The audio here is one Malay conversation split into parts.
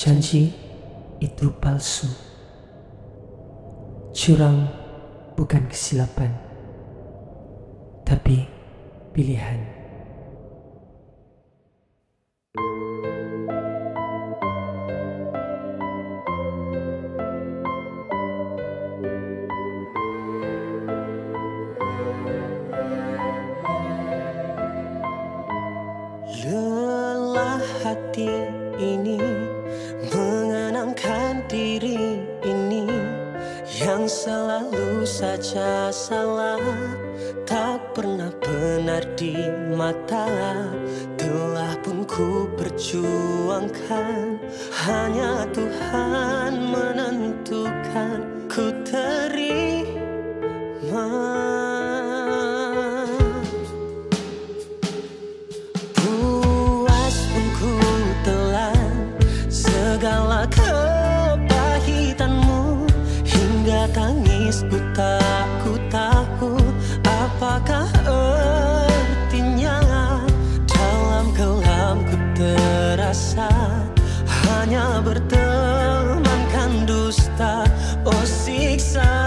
Janji itu palsu. Curang bukan kesilapan, tapi pilihan. Lelah hati ini diri ini yang selalu saja salah. Tak pernah benar di mata telah pun ku perjuangkan. Hanya Tuhan ku tak ku tahu apakah artinya dalam kelam ku terasa hanya bertemankan dusta. Oh siksanya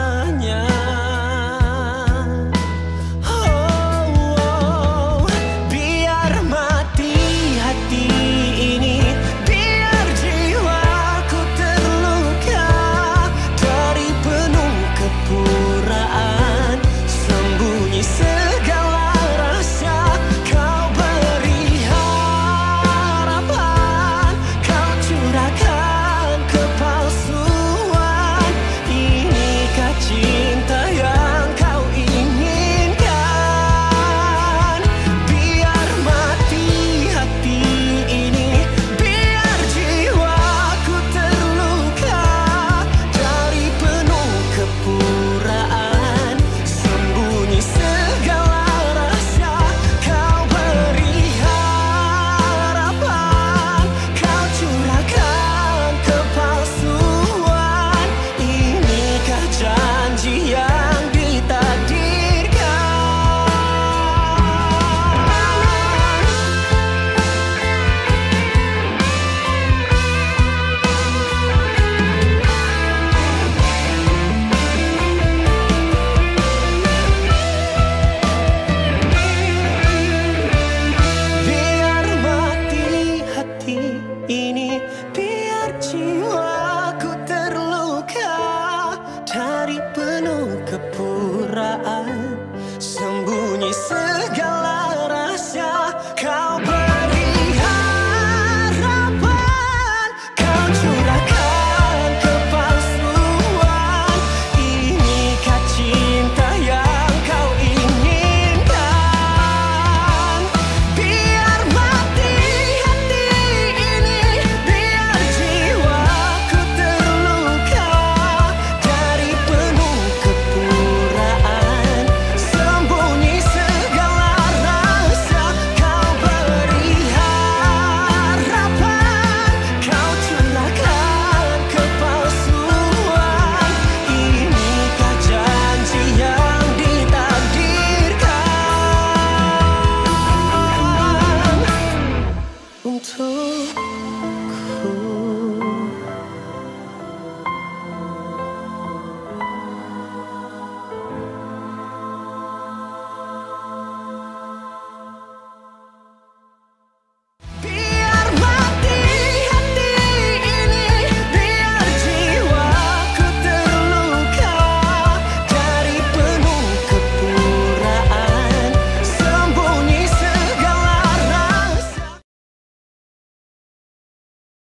从头